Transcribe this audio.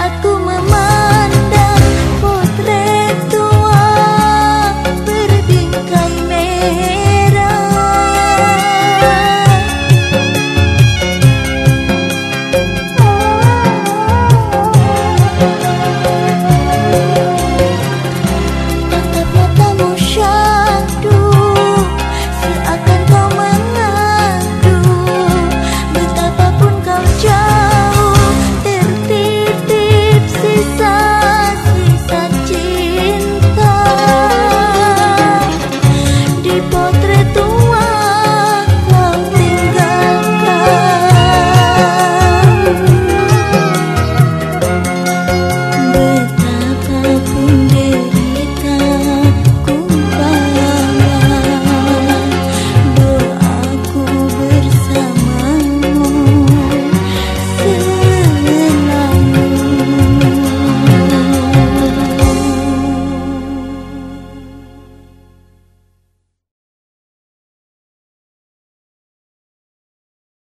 Aku.